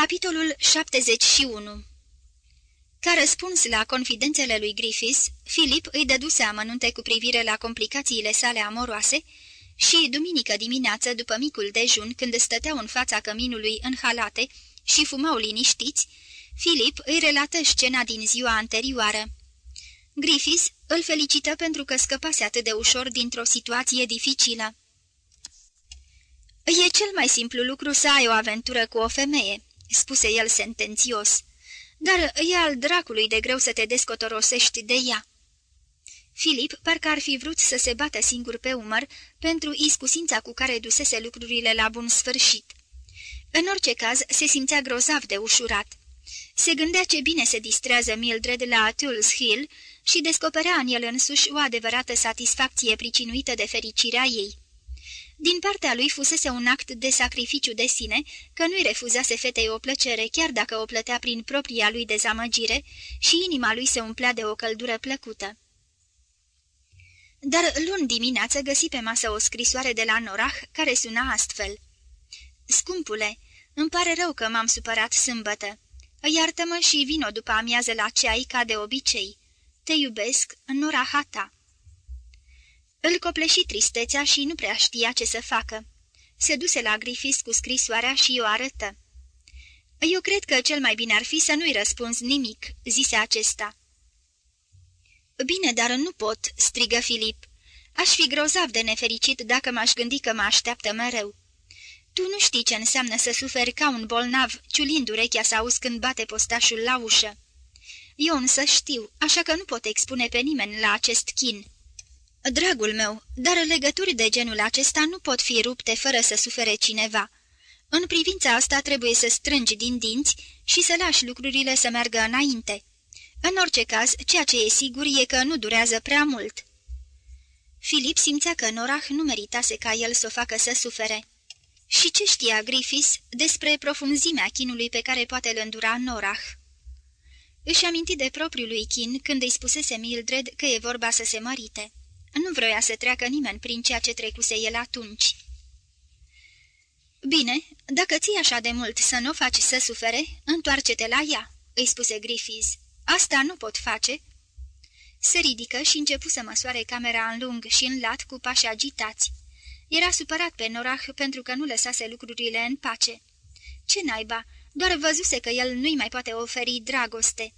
Capitolul 71 Ca răspuns la confidențele lui Griffiths, Philip îi dăduse amănunte cu privire la complicațiile sale amoroase și, duminică dimineață, după micul dejun, când stăteau în fața căminului în halate și fumau liniștiți, Philip îi relată scena din ziua anterioară. Griffiths îl felicită pentru că scăpase atât de ușor dintr-o situație dificilă. E cel mai simplu lucru să ai o aventură cu o femeie," spuse el sentențios, dar e al dracului de greu să te descotorosești de ea." Filip parcă ar fi vrut să se bată singur pe umăr pentru iscusința cu care dusese lucrurile la bun sfârșit. În orice caz, se simțea grozav de ușurat. Se gândea ce bine se distrează Mildred la Tulls Hill și descoperea în el însuși o adevărată satisfacție pricinuită de fericirea ei. Din partea lui fusese un act de sacrificiu de sine, că nu-i refuzase fetei o plăcere, chiar dacă o plătea prin propria lui dezamăgire, și inima lui se umplea de o căldură plăcută. Dar luni dimineață găsi pe masă o scrisoare de la Norah, care suna astfel. Scumpule, îmi pare rău că m-am supărat sâmbătă. Iartă-mă și vino după amiază la ceai ca de obicei. Te iubesc, Norahata. Îl copleși tristețea și nu prea știa ce să facă. Se duse la Griffiths cu scrisoarea și o arătă. Eu cred că cel mai bine ar fi să nu-i răspunzi nimic," zise acesta. Bine, dar nu pot," strigă Filip. Aș fi grozav de nefericit dacă m-aș gândi că mă așteaptă mereu." Tu nu știi ce înseamnă să suferi ca un bolnav, ciulind urechea să auzi când bate postașul la ușă. Eu însă știu, așa că nu pot expune pe nimeni la acest chin." Dragul meu, dar legături de genul acesta nu pot fi rupte fără să sufere cineva. În privința asta trebuie să strângi din dinți și să lași lucrurile să meargă înainte. În orice caz, ceea ce e sigur e că nu durează prea mult." Filip simțea că Norah nu meritase ca el să o facă să sufere. Și ce știa Griffiths despre profunzimea chinului pe care poate îl îndura Norah? Își aminti de propriul lui chin când îi spusese Mildred că e vorba să se mărite. Nu vroia să treacă nimeni prin ceea ce trecuse el atunci. Bine, dacă ții așa de mult să nu o faci să sufere, întoarce-te la ea," îi spuse Griffiths. Asta nu pot face." Se ridică și începu să măsoare camera în lung și în lat cu pași agitați. Era supărat pe Norah pentru că nu lăsase lucrurile în pace. Ce naiba, doar văzuse că el nu-i mai poate oferi dragoste.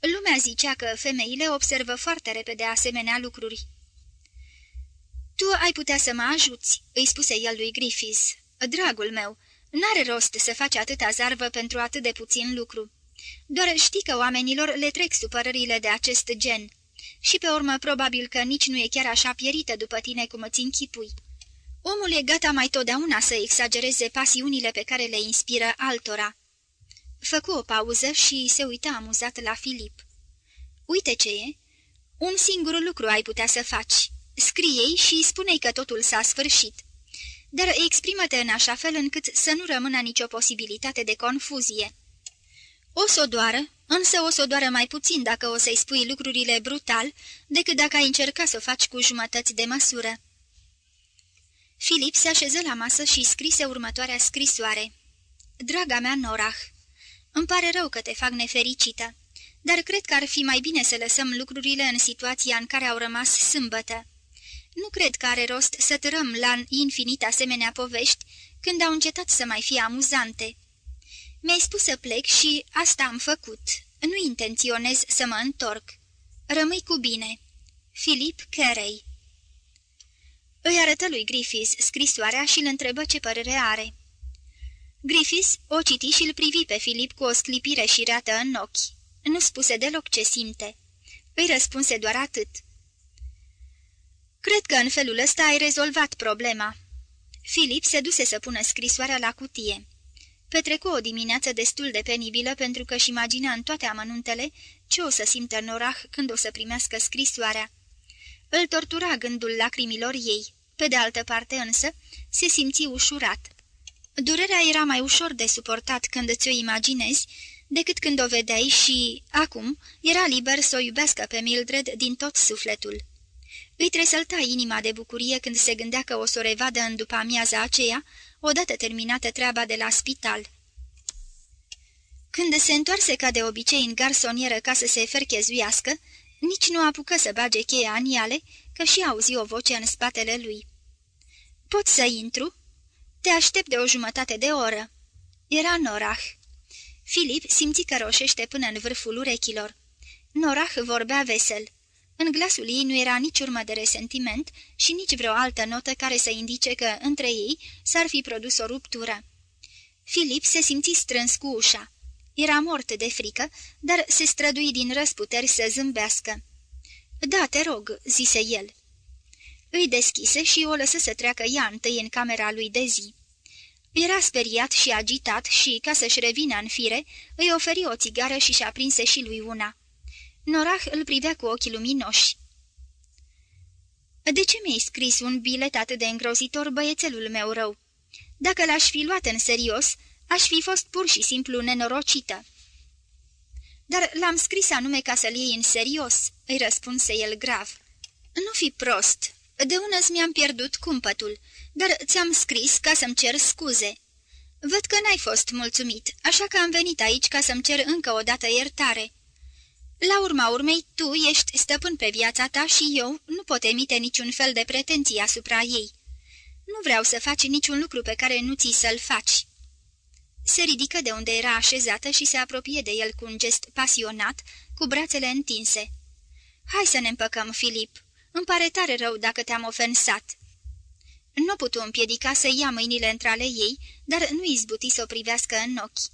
Lumea zicea că femeile observă foarte repede asemenea lucruri. Tu ai putea să mă ajuți," îi spuse el lui Griffiths. Dragul meu, n-are rost să faci atâta zarvă pentru atât de puțin lucru. Doar știi că oamenilor le trec supărările de acest gen. Și pe urmă probabil că nici nu e chiar așa pierită după tine cum îți închipui. Omul e gata mai totdeauna să exagereze pasiunile pe care le inspiră altora. Făcu o pauză și se uită amuzat la Filip. Uite ce e. Un singur lucru ai putea să faci. Scrie-i și spune-i că totul s-a sfârșit. Dar exprimă-te în așa fel încât să nu rămână nicio posibilitate de confuzie. O să o doară, însă o să o doară mai puțin dacă o să-i spui lucrurile brutal decât dacă ai încerca să o faci cu jumătăți de măsură. Filip se așeză la masă și scrise următoarea scrisoare. Draga mea Norah, îmi pare rău că te fac nefericită, dar cred că ar fi mai bine să lăsăm lucrurile în situația în care au rămas sâmbătă. Nu cred că are rost să tărăm la infinit asemenea povești când au încetat să mai fie amuzante. Mi-ai spus să plec și asta am făcut. Nu intenționez să mă întorc. Rămâi cu bine. Filip Carey Îi arătă lui Griffiths scrisoarea și îl întrebă ce părere are. Griffiths o citi și îl privi pe Filip cu o sclipire șireată în ochi. Nu spuse deloc ce simte. Îi răspunse doar atât. Cred că în felul ăsta ai rezolvat problema." Filip se duse să pună scrisoarea la cutie. Petrecu o dimineață destul de penibilă pentru că își imagina în toate amănuntele ce o să simtă Norah când o să primească scrisoarea. Îl tortura gândul lacrimilor ei. Pe de altă parte însă, se simți ușurat. Durerea era mai ușor de suportat când ți-o imaginezi decât când o vedeai și, acum, era liber să o iubească pe Mildred din tot sufletul. Îi tresălta inima de bucurie când se gândea că o să o revadă în după amiaza aceea, odată terminată treaba de la spital. Când se întoarse ca de obicei în garsonieră ca să se ferchezuiască, nici nu apucă să bage cheia în iale, că și auzi o voce în spatele lui. Pot să intru?" Te aștept de o jumătate de oră." Era Norah. Filip simți că roșește până în vârful urechilor. Norah vorbea vesel. În glasul ei nu era nici urmă de resentiment și nici vreo altă notă care să indice că, între ei, s-ar fi produs o ruptură. Filip se simți strâns cu ușa. Era mort de frică, dar se strădui din răsputeri să zâmbească. Da, te rog," zise el. Îi deschise și o lăsă să treacă ea întâi în camera lui de zi. Era speriat și agitat și, ca să-și revină în fire, îi oferi o țigară și și-a prinse și lui una. Norah îl privea cu ochii luminoși. De ce mi-ai scris un bilet atât de îngrozitor, băiețelul meu rău? Dacă l-aș fi luat în serios, aș fi fost pur și simplu nenorocită." Dar l-am scris anume ca să-l iei în serios," îi răspunse el grav. Nu fi prost. De unăs mi-am pierdut cumpătul, dar ți-am scris ca să-mi cer scuze. Văd că n-ai fost mulțumit, așa că am venit aici ca să-mi cer încă o dată iertare." La urma urmei, tu ești stăpân pe viața ta și eu nu pot emite niciun fel de pretenții asupra ei. Nu vreau să faci niciun lucru pe care nu ți să-l faci." Se ridică de unde era așezată și se apropie de el cu un gest pasionat, cu brațele întinse. Hai să ne împăcăm, Filip. Îmi pare tare rău dacă te-am ofensat." Nu putu împiedica să ia mâinile între ale ei, dar nu izbuti să o privească în ochi.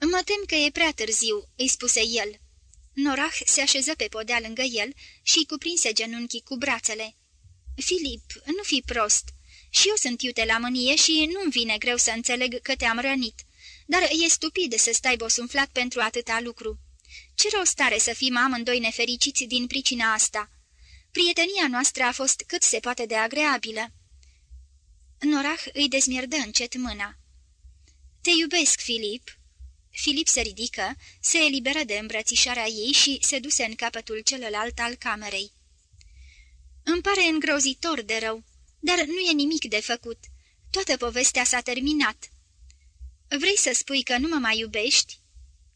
Mă tem că e prea târziu," îi spuse el. Norah se așeză pe podea lângă el și cuprinse genunchii cu brațele. Filip, nu fi prost. Și eu sunt iute la mânie și nu-mi vine greu să înțeleg că te-am rănit. Dar e stupid să stai bosumflat pentru atâta lucru. Ce rost are să fim amândoi nefericiți din pricina asta? Prietenia noastră a fost cât se poate de agreabilă. Norah îi dezmierdă încet mâna. Te iubesc, Filip." Filip se ridică, se eliberă de îmbrățișarea ei și se duse în capătul celălalt al camerei. Îmi pare îngrozitor de rău, dar nu e nimic de făcut. Toată povestea s-a terminat." Vrei să spui că nu mă mai iubești?"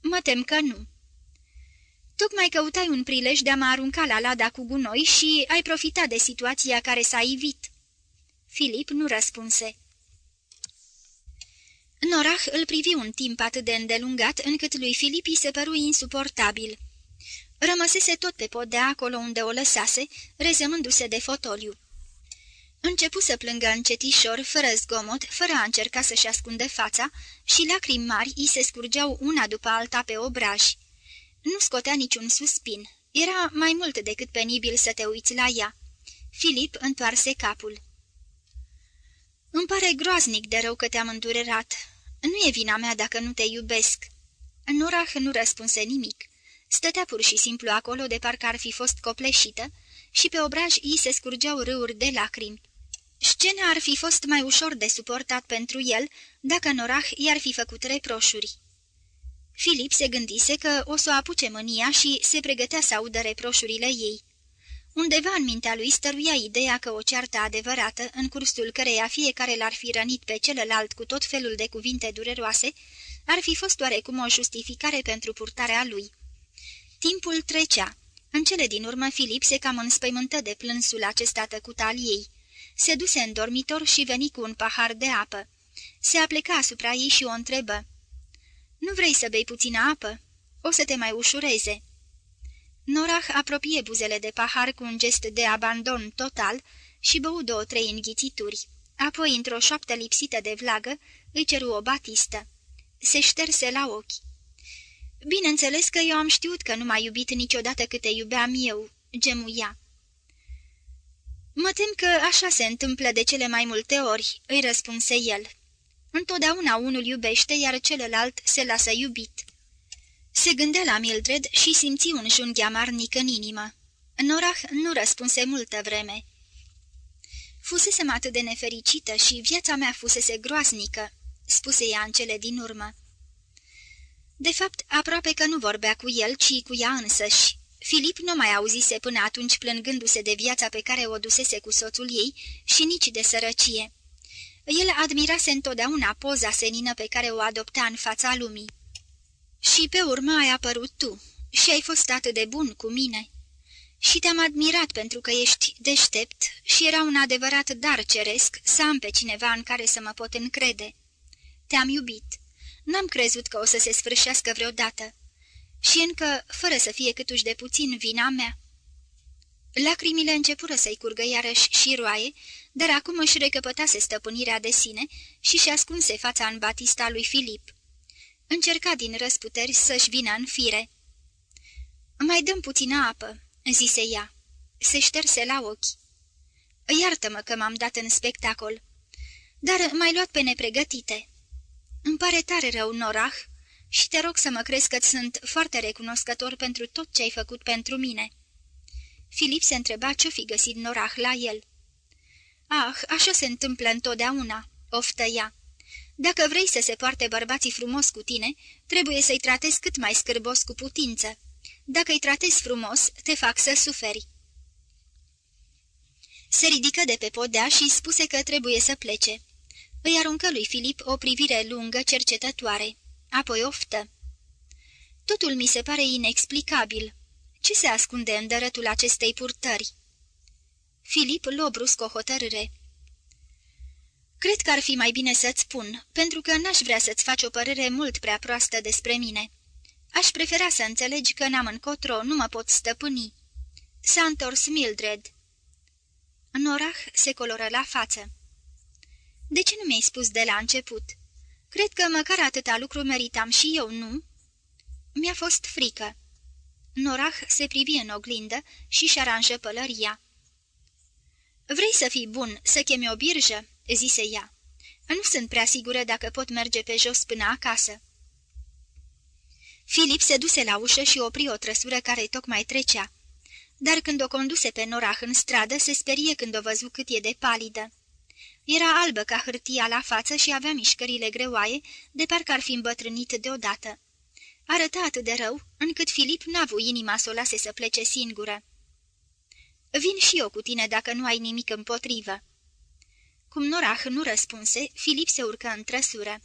Mă tem că nu." Tocmai căutai un prilej de a mă arunca la lada cu gunoi și ai profitat de situația care s-a ivit." Filip nu răspunse. Norah îl privi un timp atât de îndelungat încât lui Filip îi se păru insuportabil. Rămăsese tot pe podea acolo unde o lăsase, rezemându-se de fotoliu. Începu să plângă încetișor, fără zgomot, fără a încerca să-și ascunde fața și lacrimi mari îi se scurgeau una după alta pe obraj. Nu scotea niciun suspin. Era mai mult decât penibil să te uiți la ea. Filip întoarse capul. Îmi pare groaznic de rău că te-am îndurerat. Nu e vina mea dacă nu te iubesc." Norah nu răspunse nimic. Stătea pur și simplu acolo de parcă ar fi fost copleșită și pe obraj ei se scurgeau râuri de lacrimi. Scena ar fi fost mai ușor de suportat pentru el dacă Norah i-ar fi făcut reproșuri. Filip se gândise că o să o apuce mânia și se pregătea să audă reproșurile ei. Undeva în mintea lui stăruia ideea că o ceartă adevărată, în cursul căreia fiecare l-ar fi rănit pe celălalt cu tot felul de cuvinte dureroase, ar fi fost oarecum o justificare pentru purtarea lui. Timpul trecea. În cele din urmă Filip se cam înspăimântă de plânsul acesta tăcut al ei. Se duse în dormitor și veni cu un pahar de apă. Se apleca asupra ei și o întrebă. Nu vrei să bei puțină apă? O să te mai ușureze." Norah apropie buzele de pahar cu un gest de abandon total și bău două-trei înghițituri. Apoi, într-o șoaptă lipsită de vlagă, îi ceru o batistă. Se șterse la ochi. Bineînțeles că eu am știut că nu m-a iubit niciodată câte iubeam eu," gemuia. Mă tem că așa se întâmplă de cele mai multe ori," îi răspunse el. Întotdeauna unul iubește, iar celălalt se lasă iubit. Se gândea la Mildred și simți un junghi amarnic în inimă. Norah nu răspunse multă vreme. Fusesem atât de nefericită și viața mea fusese groaznică," spuse ea în cele din urmă. De fapt, aproape că nu vorbea cu el, ci cu ea însăși. Filip nu mai auzise până atunci plângându-se de viața pe care o dusese cu soțul ei și nici de sărăcie. El admirase întotdeauna poza senină pe care o adopta în fața lumii. Și pe urmă ai apărut tu și ai fost atât de bun cu mine. Și te-am admirat pentru că ești deștept și era un adevărat dar ceresc să am pe cineva în care să mă pot încrede. Te-am iubit. N-am crezut că o să se sfârșească vreodată. Și încă, fără să fie câtuși de puțin vina mea. Lacrimile începură să-i curgă iarăși și roaie, dar acum își recăpătase stăpânirea de sine și și ascunse fața în batista lui Filip. Încerca din răsputeri să-și vină în fire. Mai dăm puțină apă," zise ea. Se șterse la ochi. Iartă-mă că m-am dat în spectacol, dar m-ai luat pe nepregătite. Îmi pare tare rău, Norah, și te rog să mă crezi că sunt foarte recunoscător pentru tot ce ai făcut pentru mine." Filip se întreba ce fi găsit Norah la el. Ah, așa se întâmplă întotdeauna," oftă ea. Dacă vrei să se poarte bărbații frumos cu tine, trebuie să-i tratezi cât mai scârbos cu putință. Dacă îi tratezi frumos, te fac să suferi." Se ridică de pe podea și spuse că trebuie să plece. Îi aruncă lui Filip o privire lungă, cercetătoare. Apoi oftă. Totul mi se pare inexplicabil. Ce se ascunde în dărătul acestei purtări?" Filip luă brusc o hotărâre. Cred că ar fi mai bine să-ți spun, pentru că n-aș vrea să-ți faci o părere mult prea proastă despre mine. Aș prefera să înțelegi că n-am încotro, nu mă pot stăpâni." S-a întors Mildred. Norah se coloră la față. De ce nu mi-ai spus de la început? Cred că măcar atâta lucru meritam și eu, nu?" Mi-a fost frică." Norah se privi în oglindă și-și aranjă pălăria. Vrei să fii bun, să chemi o birjă?" Zise ea. Nu sunt prea sigură dacă pot merge pe jos până acasă." Filip se duse la ușă și opri o trăsură care tocmai trecea. Dar când o conduse pe Norah în stradă, se sperie când o văzu cât e de palidă. Era albă ca hârtia la față și avea mișcările greoaie, de parcă ar fi îmbătrânit deodată. Arăta atât de rău, încât Filip n-a avut inima să o lase să plece singură. Vin și eu cu tine dacă nu ai nimic împotrivă." Cum Norah nu răspunse, Filip se urcă în trăsură.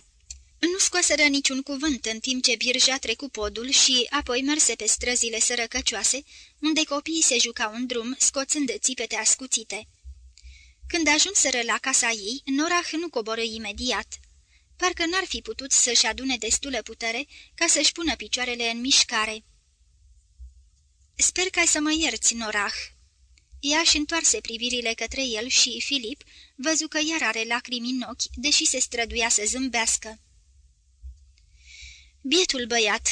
Nu scoaseră niciun cuvânt în timp ce birja trecu podul și apoi merse pe străzile sărăcăcioase, unde copiii se jucau în drum, scoțând țipete ascuțite. Când ajunseră la casa ei, Norah nu coboră imediat. Parcă n-ar fi putut să-și adune destulă putere ca să-și pună picioarele în mișcare. Sper că ai să mă ierți, Norah." Ea și întoarse privirile către el și Filip văzu că iar are lacrimi în ochi, deși se străduia să zâmbească. Bietul băiat,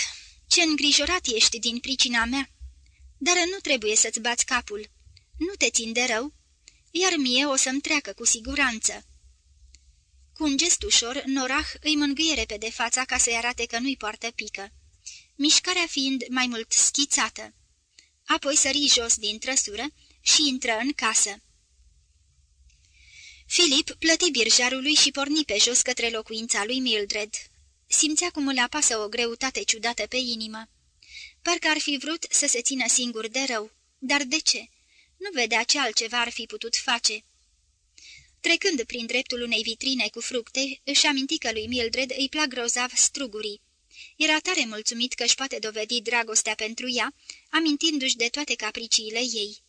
ce îngrijorat ești din pricina mea, dar nu trebuie să-ți bați capul. Nu te țin de rău, iar mie o să-mi treacă cu siguranță." Cu un gest ușor, Norah îi mângâie repede fața ca să-i arate că nu-i poartă pică, mișcarea fiind mai mult schițată. Apoi sări jos din trăsură și intră în casă. Filip plăti birjarului și porni pe jos către locuința lui Mildred. Simțea cum îl apasă o greutate ciudată pe inimă. Parcă ar fi vrut să se țină singur de rău. Dar de ce? Nu vedea ce altceva ar fi putut face. Trecând prin dreptul unei vitrine cu fructe, își aminti că lui Mildred îi plac grozav strugurii. Era tare mulțumit că își poate dovedi dragostea pentru ea, amintindu-și de toate capriciile ei.